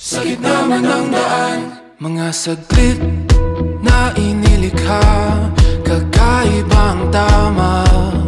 Sa gitna man ng Mga saglit na inilikha Kakaibang tama.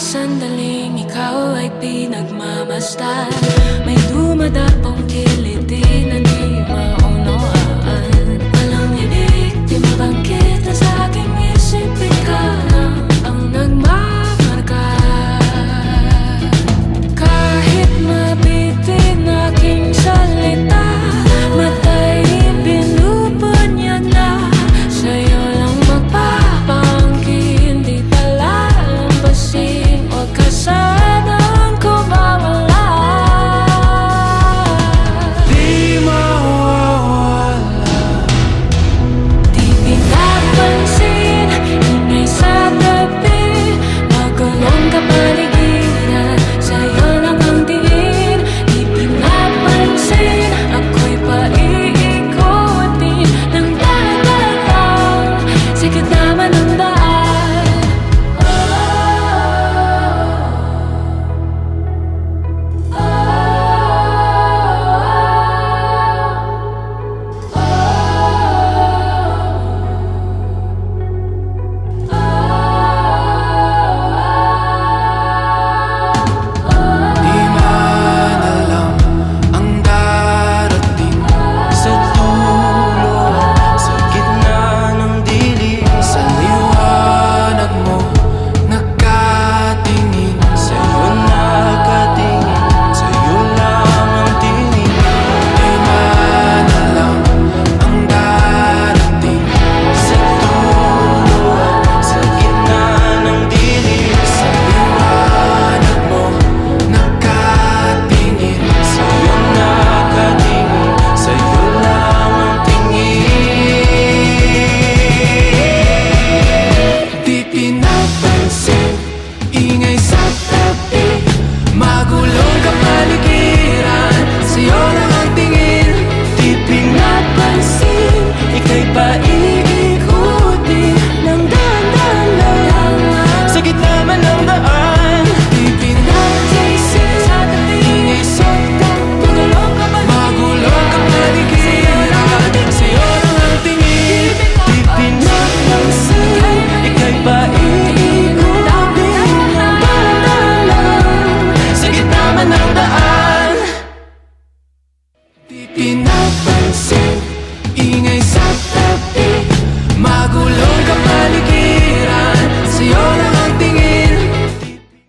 Sandaling ikaw ay pinagmamastan May dumadapo ninguém